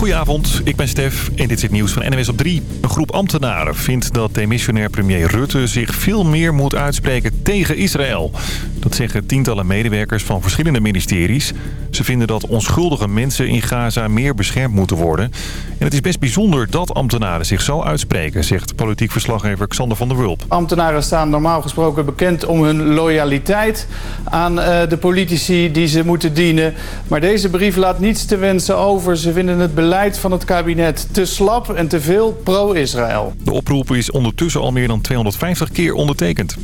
Goedenavond, ik ben Stef en dit is het nieuws van NWS op 3. Een groep ambtenaren vindt dat demissionair premier Rutte zich veel meer moet uitspreken tegen Israël. Dat zeggen tientallen medewerkers van verschillende ministeries. Ze vinden dat onschuldige mensen in Gaza meer beschermd moeten worden. En het is best bijzonder dat ambtenaren zich zo uitspreken, zegt politiek verslaggever Xander van der Wulp. Ambtenaren staan normaal gesproken bekend om hun loyaliteit aan uh, de politici die ze moeten dienen. Maar deze brief laat niets te wensen over. Ze vinden het beleid van het kabinet te slap en te veel pro-Israël. De oproep is ondertussen al meer dan 250 keer ondertekend.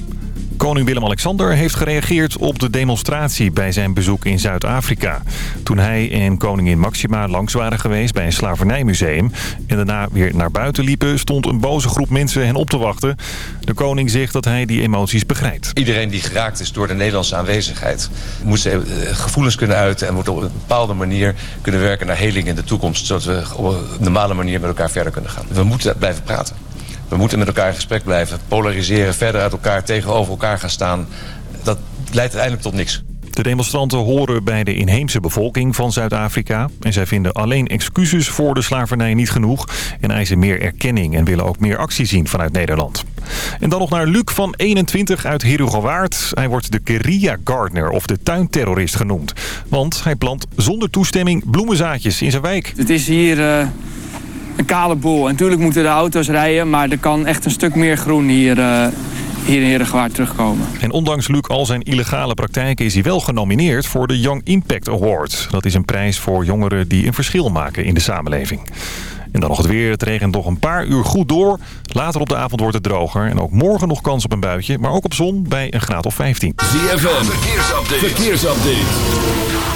Koning Willem-Alexander heeft gereageerd op de demonstratie bij zijn bezoek in Zuid-Afrika. Toen hij en koningin Maxima langs waren geweest bij een slavernijmuseum... en daarna weer naar buiten liepen, stond een boze groep mensen hen op te wachten. De koning zegt dat hij die emoties begrijpt. Iedereen die geraakt is door de Nederlandse aanwezigheid... moet zijn eh, gevoelens kunnen uiten en moet op een bepaalde manier kunnen werken naar heling in de toekomst... zodat we op een normale manier met elkaar verder kunnen gaan. We moeten blijven praten. We moeten met elkaar in gesprek blijven. Polariseren, verder uit elkaar, tegenover elkaar gaan staan. Dat leidt uiteindelijk tot niks. De demonstranten horen bij de inheemse bevolking van Zuid-Afrika. En zij vinden alleen excuses voor de slavernij niet genoeg. En eisen meer erkenning en willen ook meer actie zien vanuit Nederland. En dan nog naar Luc van 21 uit Herugewaard. Hij wordt de Keria Gardener of de tuinterrorist genoemd. Want hij plant zonder toestemming bloemenzaadjes in zijn wijk. Het is hier... Uh een kale boel. En natuurlijk moeten de auto's rijden, maar er kan echt een stuk meer groen hier, uh, hier in Herengewaard terugkomen. En ondanks Luc al zijn illegale praktijken is hij wel genomineerd voor de Young Impact Award. Dat is een prijs voor jongeren die een verschil maken in de samenleving. En dan nog het weer. Het regent nog een paar uur goed door. Later op de avond wordt het droger. En ook morgen nog kans op een buitje. Maar ook op zon bij een graad of 15. ZFM. Verkeersupdate. Verkeersupdate.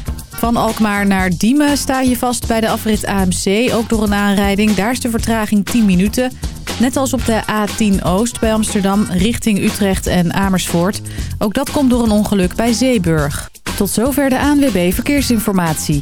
Van Alkmaar naar Diemen sta je vast bij de afrit AMC, ook door een aanrijding. Daar is de vertraging 10 minuten. Net als op de A10 Oost bij Amsterdam richting Utrecht en Amersfoort. Ook dat komt door een ongeluk bij Zeeburg. Tot zover de ANWB Verkeersinformatie.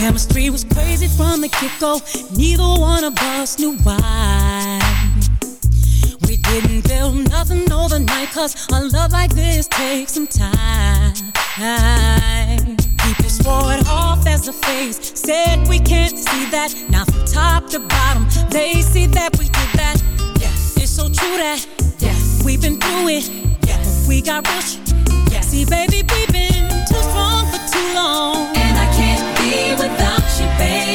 Chemistry was crazy from the get-go. Neither one of us knew why. We didn't feel nothing overnight, cause a love like this takes some time. People swore it off as a phase, said we can't see that. Now from top to bottom, they see that we did that. Yes, it's so true that We've been through it. Yes. We got rich. Yes. See, baby, we've been too strong for too long. And I can't be without you, baby.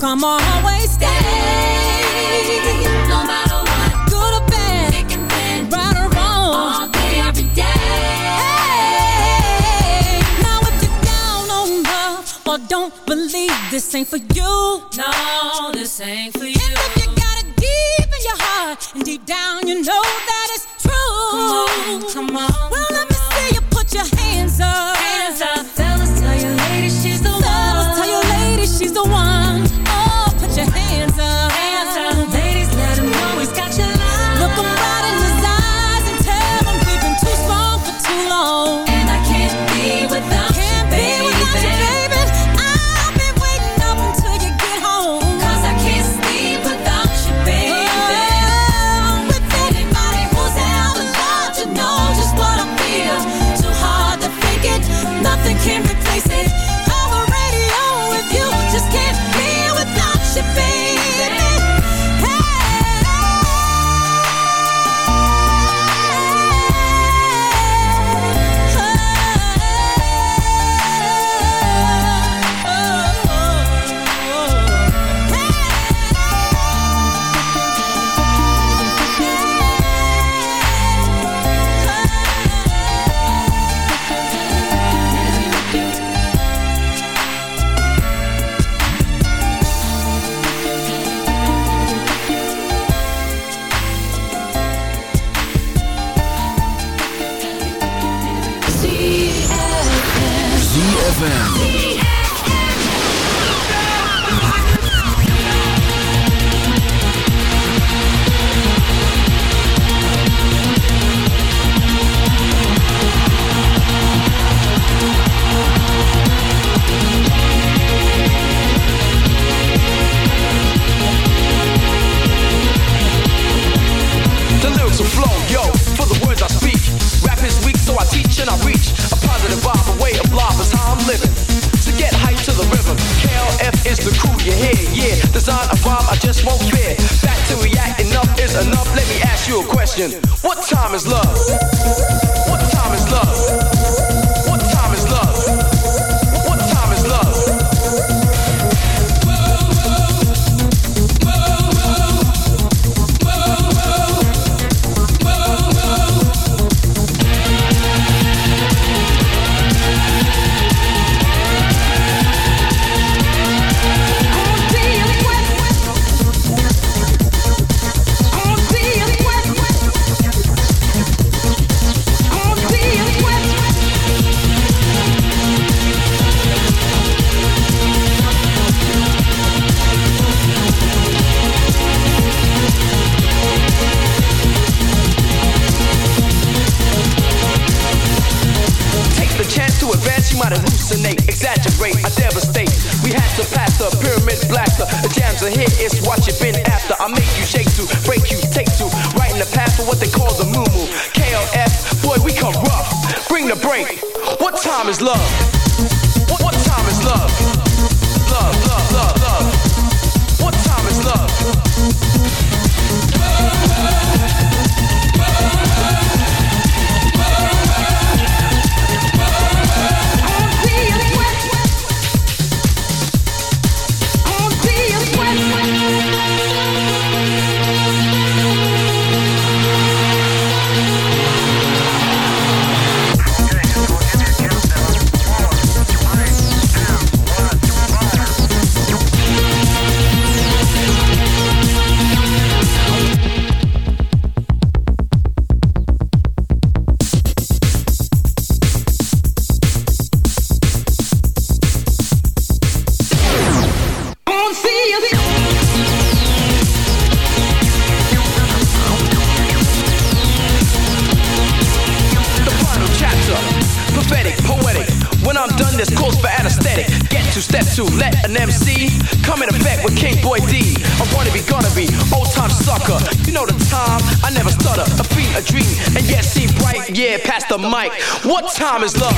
come always stay. No matter what, good or bad, thick and thin, right or wrong, all day every day. Hey, now if you're down on love or don't believe this ain't for you, no, this ain't for you. And if you. got it deep in your heart and deep down you know that it's true, come on, come on. Well, let me see you put your hands up, hands up. Time is love?